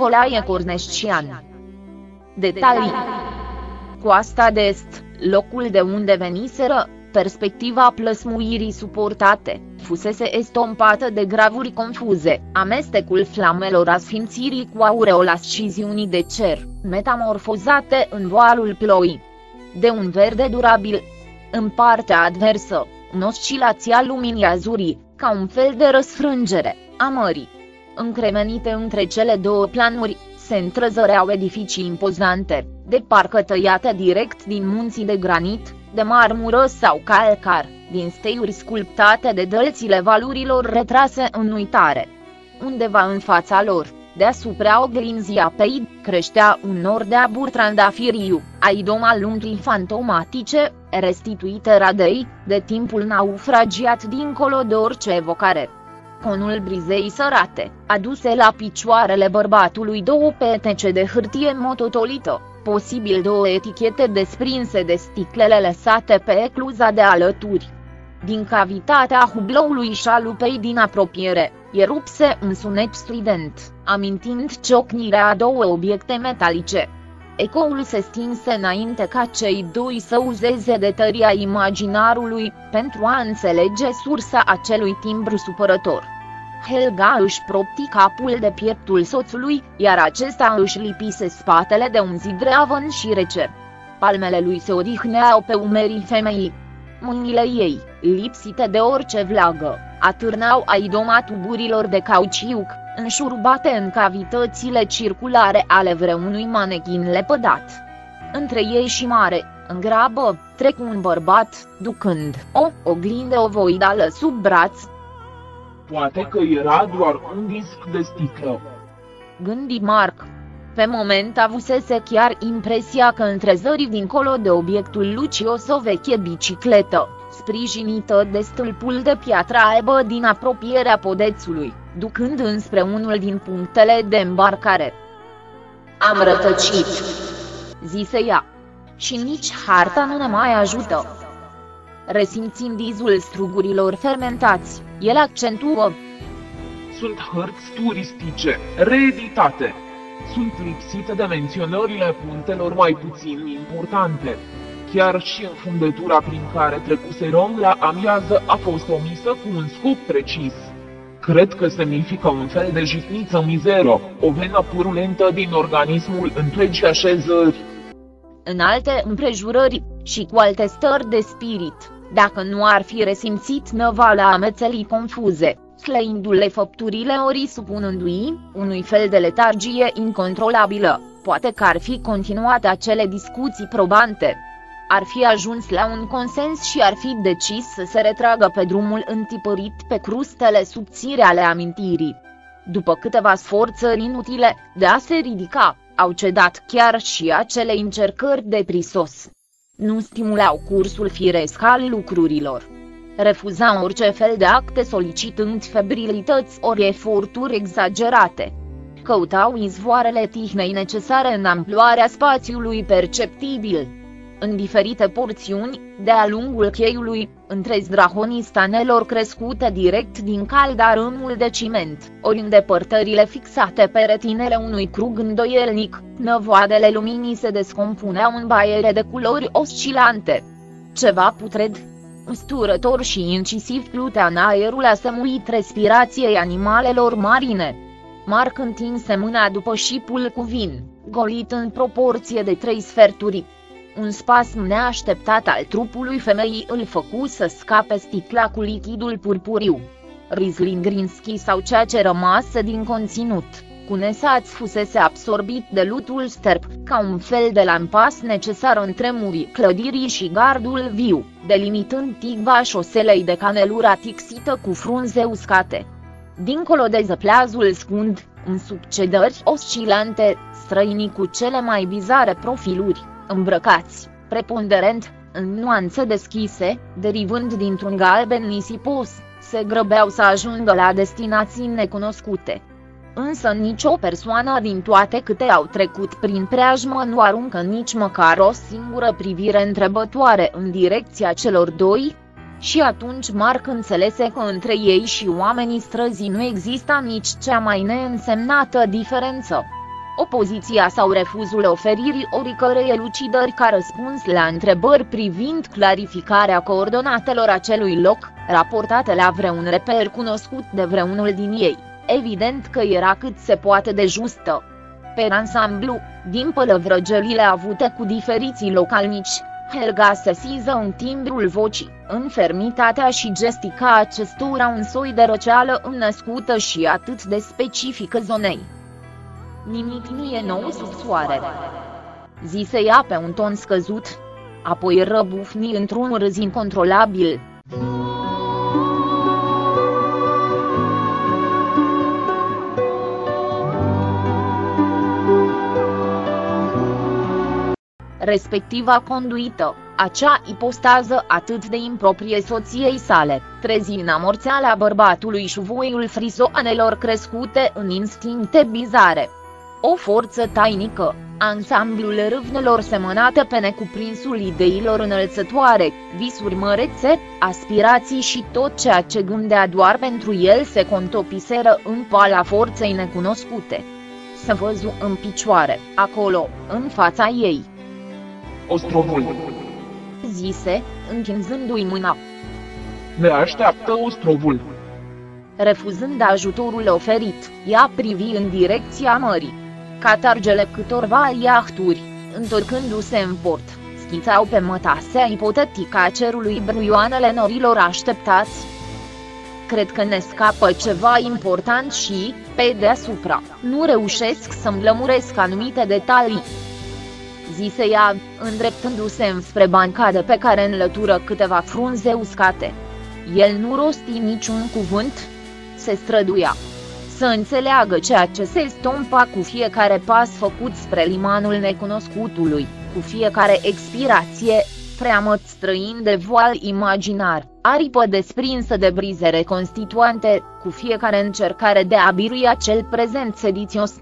Nicolae Corneșcian Detalii Coasta de Est, locul de unde veniseră, perspectiva plăsmuirii suportate, fusese estompată de gravuri confuze, amestecul flamelor asfințirii cu aureola sciziunii de cer, metamorfozate în voalul ploii. De un verde durabil. În partea adversă, în oscilația luminii azurii, ca un fel de răsfrângere, a mării. Încremenite între cele două planuri, se întrezăreau edificii impozante, de parcă tăiate direct din munții de granit, de marmură sau calcar, din steiuri sculptate de dălțile valurilor retrase în uitare. Undeva în fața lor, deasupra oglinzii apei, creștea un nor de abur trandafiriu, idoma lumii fantomatice, restituite radei, de timpul naufragiat dincolo de orice evocare conul brizei sărate, aduse la picioarele bărbatului două petece de hârtie mototolită, posibil două etichete desprinse de sticlele lăsate pe ecluza de alături. Din cavitatea hubloului șalupei din apropiere, erupse un sunet strident, amintind ciocnirea a două obiecte metalice. Ecoul se stinse înainte ca cei doi să uzeze de tăria imaginarului, pentru a înțelege sursa acelui timbru supărător. Helga își propti capul de pieptul soțului, iar acesta își lipise spatele de un zid reavăn și rece. Palmele lui se odihneau pe umerii femeii. Mâinile ei, lipsite de orice vlagă, atârnau aidoma tuburilor de cauciuc, înșurubate în cavitățile circulare ale vreunui manechin lepădat. Între ei și mare, în grabă, trec un bărbat, ducând o oglindă ovoidală sub braț. Poate că era doar un disc de sticlă. Gândi Mark. Pe moment avusese chiar impresia că întrezări dincolo de obiectul lucios o veche bicicletă, sprijinită de stâlpul de piatră albă din apropierea podețului, ducând înspre unul din punctele de îmbarcare. Am rătăcit, zise ea. Și nici harta nu ne mai ajută. Resimțind izul strugurilor fermentați, el accentuă. Sunt hărți turistice, reeditate. Sunt lipsite de menționările punctelor mai puțin importante. Chiar și înfundătura prin care trecuse Rom la amiază a fost omisă cu un scop precis. Cred că semnifică un fel de jitniță mizero, o venă purulentă din organismul întregii așezări. În alte împrejurări, și cu alte stări de spirit, dacă nu ar fi resimțit năvala amețelii confuze, slăindu-le făpturile ori supunându-i, unui fel de letargie incontrolabilă, poate că ar fi continuat acele discuții probante. Ar fi ajuns la un consens și ar fi decis să se retragă pe drumul întipărit pe crustele subțire ale amintirii. După câteva sforțări inutile de a se ridica, au cedat chiar și acele încercări de prisos. Nu stimulau cursul firesc al lucrurilor. Refuzau orice fel de acte solicitând febrilități ori eforturi exagerate. Căutau izvoarele tihnei necesare în amploarea spațiului perceptibil. În diferite porțiuni, de-a lungul cheiului, între zdrahonii stanelor crescute direct din caldarâmul de ciment, ori îndepărtările fixate pe retinele unui crug îndoielnic, năvoadele luminii se descompuneau în baiere de culori oscilante. Ceva putred, usturător și incisiv plutea în aerul asemuit respirației animalelor marine. Marc întinse mâna după șipul cu vin, golit în proporție de trei sferturi, un spasm neașteptat al trupului femeii îl făcu să scape sticla cu lichidul purpuriu. Rizling Grinski sau ceea ce rămase din conținut, cu nesaț fusese absorbit de lutul sterp, ca un fel de lampas necesar între murii clădirii și gardul viu, delimitând tigva șoselei de canelura tixită cu frunze uscate. Dincolo de zăpleazul scund, în succedări oscilante, străinii cu cele mai bizare profiluri, îmbrăcați, preponderent, în nuanțe deschise, derivând dintr-un galben nisipos, se grăbeau să ajungă la destinații necunoscute. Însă nicio persoană din toate câte au trecut prin preajmă nu aruncă nici măcar o singură privire întrebătoare în direcția celor doi, și atunci Mark înțelese că între ei și oamenii străzii nu exista nici cea mai neînsemnată diferență. Opoziția sau refuzul oferirii oricărei elucidări ca răspuns la întrebări privind clarificarea coordonatelor acelui loc, raportate la vreun reper cunoscut de vreunul din ei, evident că era cât se poate de justă. Pe ansamblu, din pălăvrăgelile avute cu diferiții localnici, Helga sesiză în timbrul vocii, în fermitatea și gestica acestora un soi de răceală înnăscută și atât de specifică zonei. Nimic nu e nou sub soare. Zise ea pe un ton scăzut, apoi răbufni într-un râs incontrolabil. respectiva conduită, acea ipostază atât de improprie soției sale, trezi în amorțeala bărbatului și voiul frisoanelor crescute în instincte bizare. O forță tainică, ansamblul râvnelor semănate pe necuprinsul ideilor înălțătoare, visuri mărețe, aspirații și tot ceea ce gândea doar pentru el se contopiseră în pala forței necunoscute. Se văzu în picioare, acolo, în fața ei, Ostrovul. Zise, închinzându-i mâna. Ne așteaptă ostrovul. Refuzând ajutorul oferit, ea privi în direcția mării. Catargele câtorva iahturi, întorcându-se în port, schițau pe mătasea ipotetică a cerului bruioanele norilor așteptați. Cred că ne scapă ceva important și, pe deasupra, nu reușesc să-mi lămuresc anumite detalii zise ea, îndreptându-se înspre bancadă pe care înlătură câteva frunze uscate. El nu rosti niciun cuvânt. Se străduia. Să înțeleagă ceea ce se stompa cu fiecare pas făcut spre limanul necunoscutului, cu fiecare expirație, freamăt străin de voal imaginar, aripă desprinsă de brize reconstituante, cu fiecare încercare de a birui acel prezent sedițios.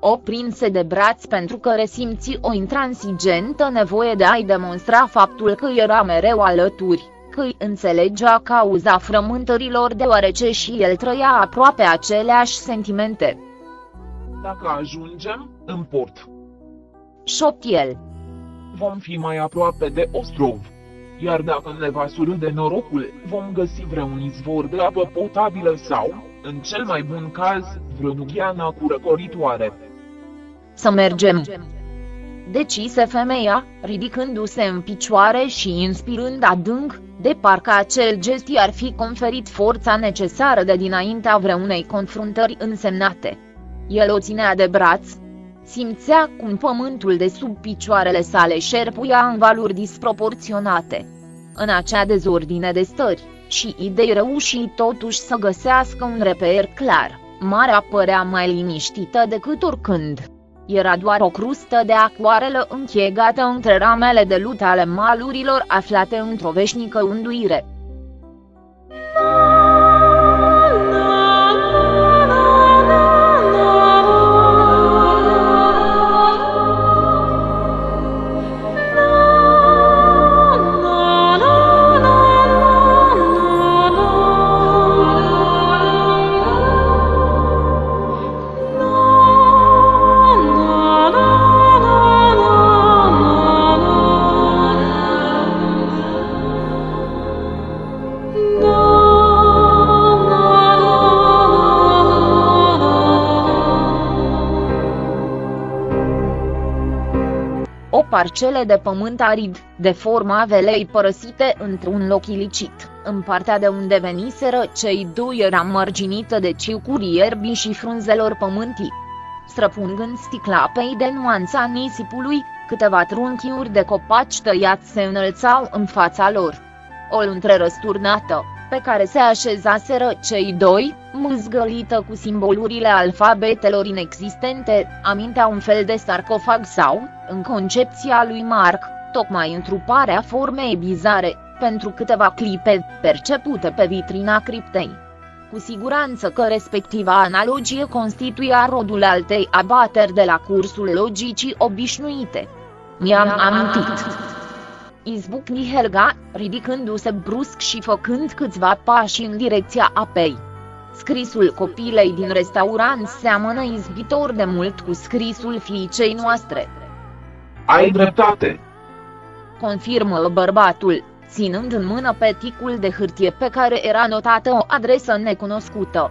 O prinse de braț pentru că resimți o intransigentă nevoie de a-i demonstra faptul că era mereu alături, că îi înțelegea cauza frământărilor deoarece și el trăia aproape aceleași sentimente. Dacă ajungem, în port. Șopt el. Vom fi mai aproape de ostrov. Iar dacă ne va surâde norocul, vom găsi vreun izvor de apă potabilă sau, în cel mai bun caz, vreo nugheană curăcoritoare. Să mergem. Decise femeia, ridicându-se în picioare și inspirând adânc, de parcă acel gest i-ar fi conferit forța necesară de dinaintea vreunei confruntări însemnate. El o ținea de braț. Simțea cum pământul de sub picioarele sale șerpuia în valuri disproporționate. În acea dezordine de stări și idei reuși totuși să găsească un reper clar, marea părea mai liniștită decât oricând. Era doar o crustă de acoarelă închegată între ramele de lut ale malurilor aflate într-o veșnică unduire. Parcele de pământ arid, de forma velei părăsite într-un loc ilicit, în partea de unde veniseră cei doi era mărginită de ciucuri ierbii și frunzelor pământii. Străpungând sticlapei de nuanța nisipului, câteva trunchiuri de copaci tăiați se înălțau în fața lor. O luntre răsturnată, pe care se așezaseră cei doi, mâzgălită cu simbolurile alfabetelor inexistente, amintea un fel de sarcofag sau, în concepția lui Mark, tocmai întruparea formei bizare, pentru câteva clipe, percepute pe vitrina criptei. Cu siguranță că respectiva analogie constituia rodul altei abateri de la cursul logicii obișnuite. Mi-am amintit. Izbucni Helga, ridicându-se brusc și făcând câțiva pași în direcția apei. Scrisul copilei din restaurant seamănă izbitor de mult cu scrisul fiicei noastre. Ai dreptate! Confirmă bărbatul, ținând în mână peticul de hârtie pe care era notată o adresă necunoscută.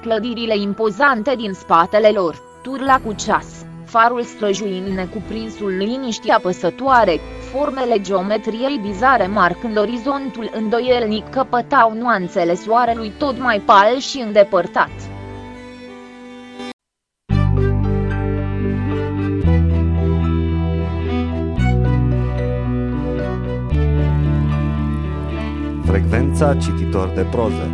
Clădirile impozante din spatele lor, turla cu ceas, farul străjuind necuprinsul liniștii apăsătoare, formele geometriei bizare marcând orizontul îndoielnic căpătau nuanțele soarelui tot mai pal și îndepărtat. Frecvența cititor de proză.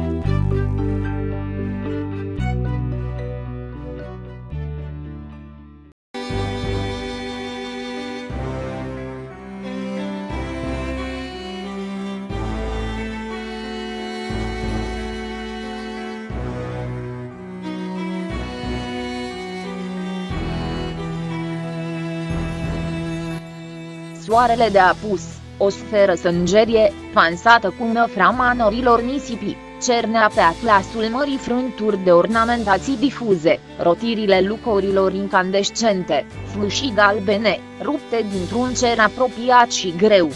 Soarele de apus, o sferă sângerie, pansată cu năframa norilor nisipii, cernea pe atlasul mării frânturi de ornamentații difuze, rotirile lucorilor incandescente, flușii galbene, rupte dintr-un cer apropiat și greu.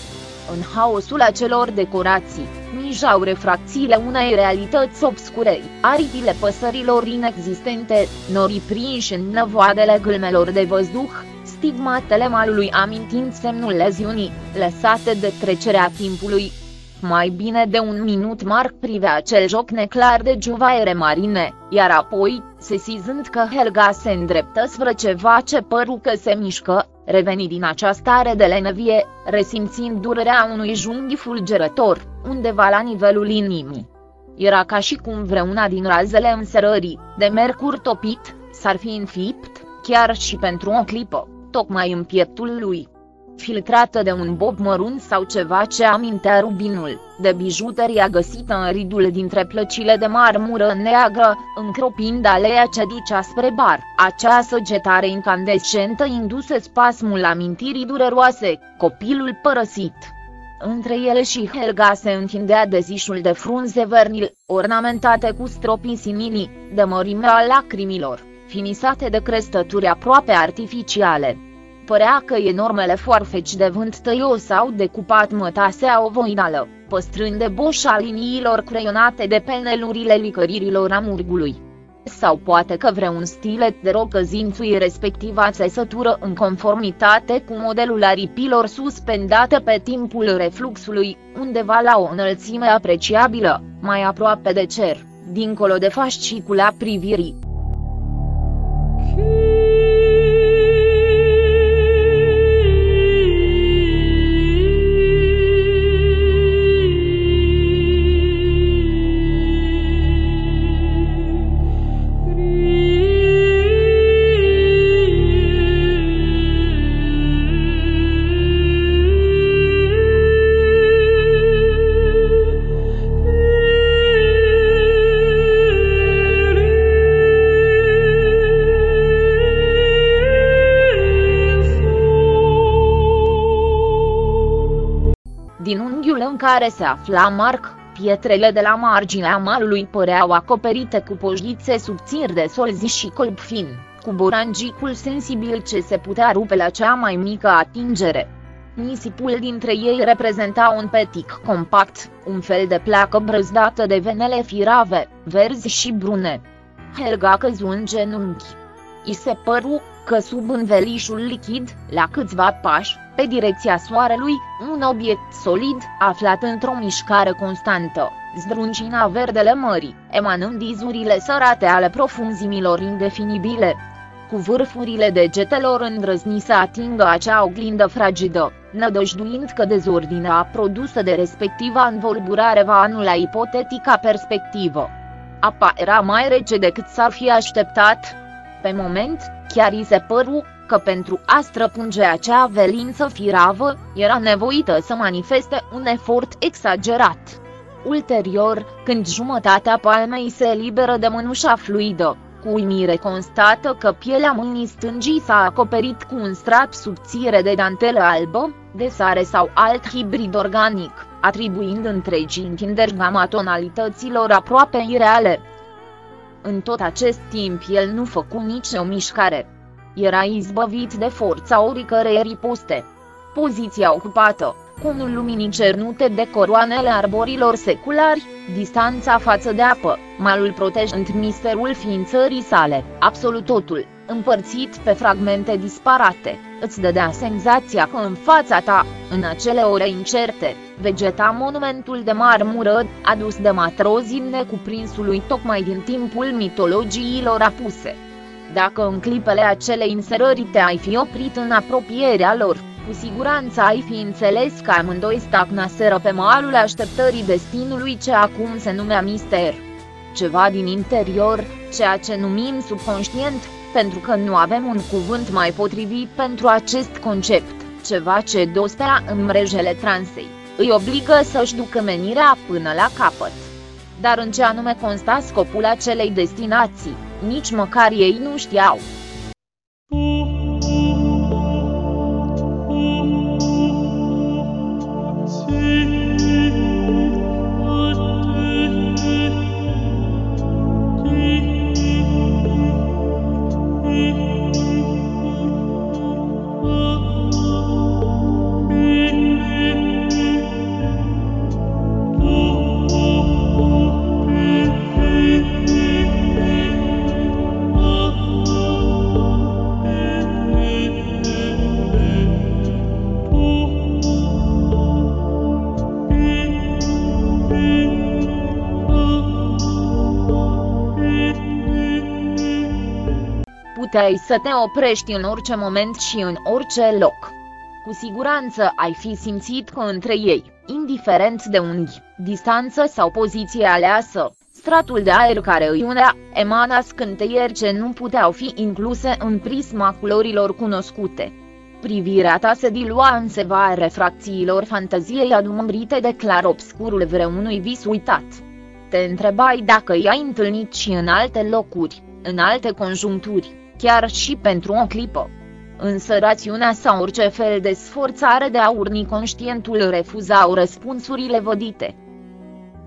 În haosul acelor decorații, mijau refracțiile unei realități obscure, aripile păsărilor inexistente, norii prinși în năvoadele gâlmelor de văzduh, stigmatele malului amintind semnul leziunii, lăsate de trecerea timpului. Mai bine de un minut Mark privea acel joc neclar de juvaere marine, iar apoi, sesizând că Helga se îndreptă spre ceva ce păru că se mișcă, reveni din această stare de lenevie, resimțind durerea unui junghi fulgerător, undeva la nivelul inimii. Era ca și cum vreuna din razele înserării, de mercur topit, s-ar fi înfipt, chiar și pentru o clipă tocmai în pieptul lui. Filtrată de un bob mărunt sau ceva ce amintea rubinul, de bijuteria găsită în ridul dintre plăcile de marmură neagră, încropind aleea ce ducea spre bar. Acea săgetare incandescentă induse spasmul amintirii dureroase, copilul părăsit. Între ele și Helga se întindea dezișul de frunze vernil, ornamentate cu stropii simini, de mărimea lacrimilor finisate de crestături aproape artificiale. Părea că enormele foarfeci de vânt tăios au decupat mătasea ovoidală, păstrând de boșa liniilor creionate de penelurile licăririlor amurgului. Sau poate că vreun stilet de rocă zințui respectiva țesătură în conformitate cu modelul aripilor suspendate pe timpul refluxului, undeva la o înălțime apreciabilă, mai aproape de cer, dincolo de fascicula privirii. Care se afla Marc, pietrele de la marginea malului păreau acoperite cu poșghițe subțiri de solzi și colb fin, cu borangicul sensibil ce se putea rupe la cea mai mică atingere. Nisipul dintre ei reprezenta un petic compact, un fel de placă brăzdată de venele firave, verzi și brune. Helga căzu în genunchi. I se păru că sub învelișul lichid, la câțiva pași, pe direcția soarelui, un obiect solid, aflat într-o mișcare constantă, zdruncina verdele mării, emanând izurile sărate ale profunzimilor indefinibile. cu vârfurile degetelor îndrăzni să atingă acea oglindă fragidă, nădăjduind că dezordinea produsă de respectiva învolburare va anula ipotetica perspectivă. Apa era mai rece decât s-ar fi așteptat. Pe moment, chiar i se păru că pentru a străpunge acea velință firavă, era nevoită să manifeste un efort exagerat. Ulterior, când jumătatea palmei se eliberă de mânușa fluidă, cu uimire constată că pielea mâinii stângii s-a acoperit cu un strat subțire de dantelă albă, de sare sau alt hibrid organic, atribuind întregii întinderi gama tonalităților aproape ireale. În tot acest timp el nu făcu nici o mișcare. Era izbăvit de forța oricărei riposte. Poziția ocupată, cunul luminii cernute de coroanele arborilor seculari, distanța față de apă, malul protejând misterul ființării sale, absolut totul, împărțit pe fragmente disparate, îți dădea senzația că în fața ta, în acele ore incerte, vegeta monumentul de marmură, adus de matrozii necuprinsului tocmai din timpul mitologiilor apuse. Dacă în clipele acelei inserări te ai fi oprit în apropierea lor, cu siguranță ai fi înțeles că amândoi stagnaseră pe malul așteptării destinului ce acum se numea mister. Ceva din interior, ceea ce numim subconștient, pentru că nu avem un cuvânt mai potrivit pentru acest concept, ceva ce dospea în mrejele transei, îi obligă să-și ducă menirea până la capăt. Dar în ce anume consta scopul acelei destinații, nici măcar ei nu știau. Puteai să te oprești în orice moment și în orice loc. Cu siguranță ai fi simțit că între ei, indiferent de unghi, distanță sau poziție aleasă, stratul de aer care îi unea, emana scânteieri ce nu puteau fi incluse în prisma culorilor cunoscute. Privirea ta se dilua în seva refracțiilor fantaziei adumbrite de clarobscurul vreunui vis uitat. Te întrebai dacă i-ai întâlnit și în alte locuri, în alte conjuncturi chiar și pentru o clipă. Însă rațiunea sau orice fel de sforțare de a urni conștientul refuzau răspunsurile vădite.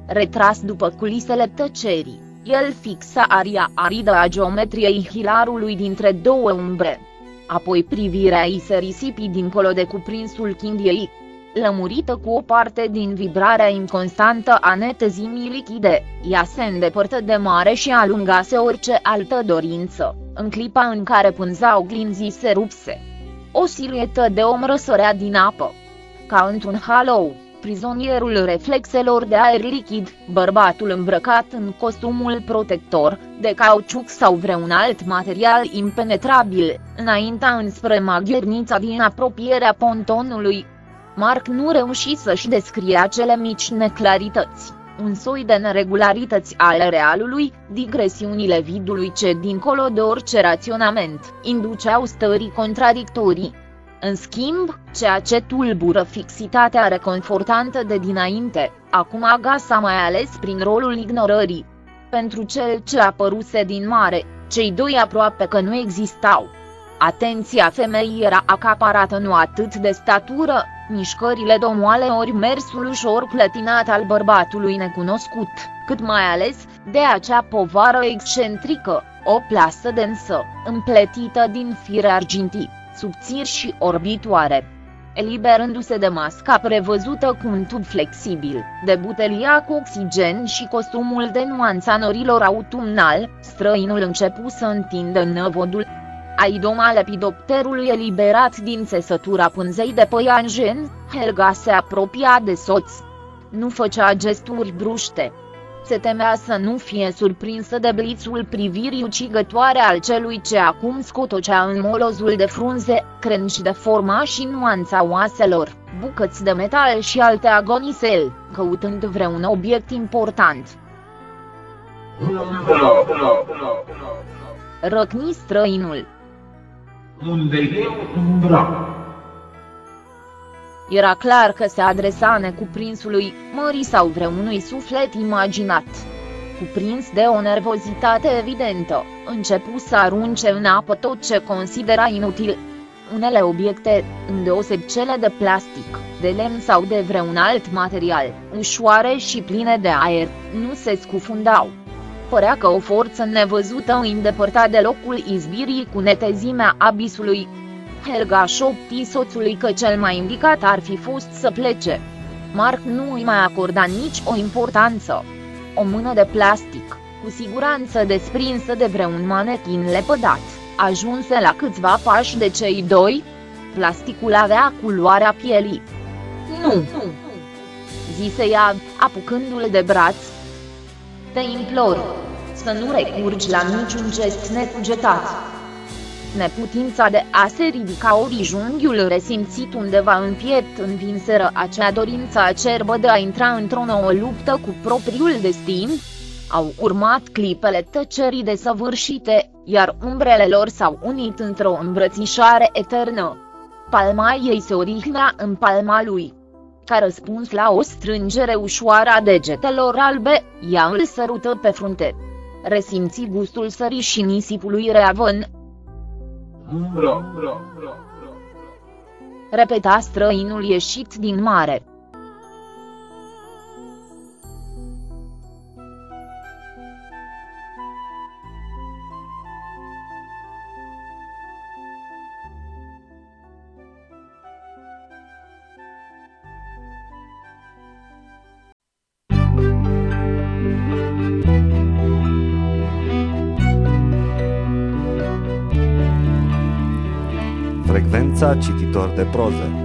Retras după culisele tăcerii, el fixa aria aridă a geometriei hilarului dintre două umbre. Apoi privirea ei se risipi dincolo de cuprinsul chindiei, lămurită cu o parte din vibrarea inconstantă a netezimii lichide, ea se îndepărtă de mare și alungase orice altă dorință, în clipa în care pânza oglinzii se rupse. O siluetă de om răsărea din apă. Ca într-un halou, prizonierul reflexelor de aer lichid, bărbatul îmbrăcat în costumul protector, de cauciuc sau vreun alt material impenetrabil, înaintea înspre maghernița din apropierea pontonului, Mark nu reuși să-și descrie acele mici neclarități, un soi de neregularități ale realului, digresiunile vidului ce, dincolo de orice raționament, induceau stării contradictorii. În schimb, ceea ce tulbură fixitatea reconfortantă de dinainte, acum agasa mai ales prin rolul ignorării. Pentru cel ce apăruse din mare, cei doi aproape că nu existau. Atenția femeii era acaparată nu atât de statură, mișcările domoale ori mersul ușor clătinat al bărbatului necunoscut, cât mai ales de acea povară excentrică, o plasă densă, împletită din fire argintii, subțiri și orbitoare. Eliberându-se de masca prevăzută cu un tub flexibil, de butelia cu oxigen și costumul de nuanța norilor autumnal, străinul începu să întindă năvodul Aidoma lepidopterului eliberat din țesătura pânzei de păianjen, Helga se apropia de soț. Nu făcea gesturi bruște. Se temea să nu fie surprinsă de blițul privirii ucigătoare al celui ce acum scotocea în molozul de frunze, crengi de forma și nuanța oaselor, bucăți de metal și alte agonisel, căutând vreun obiect important. Răcni străinul. Unde eu umbra. Era clar că se adresa necuprinsului, mării sau vreunui suflet imaginat. Cuprins de o nervozitate evidentă, începu să arunce în apă tot ce considera inutil. Unele obiecte, îndeoseb cele de plastic, de lemn sau de vreun alt material, ușoare și pline de aer, nu se scufundau. Părea că o forță nevăzută îi îndepărta de locul izbirii cu netezimea abisului, Helga șopti soțului că cel mai indicat ar fi fost să plece. Mark nu îi mai acorda nici o importanță. O mână de plastic, cu siguranță desprinsă de vreun manechin lepădat, ajunse la câțiva pași de cei doi. Plasticul avea culoarea pielii. Nu, zise ea, apucându-l de braț. Te implor, să nu recurgi la niciun gest necugetat. Neputința de a se ridica orijunghiul resimțit undeva în piept învinseră acea dorință acerbă de a intra într-o nouă luptă cu propriul destin. Au urmat clipele tăcerii desăvârșite, iar umbrele lor s-au unit într-o îmbrățișare eternă. Palma ei se odihnea în palma lui. Ca răspuns la o strângere ușoară a degetelor albe, ea îl sărută pe frunte. Resimți gustul sării și nisipului reavân, Umbra. repeta străinul ieșit din mare. Frecvența cititor de proze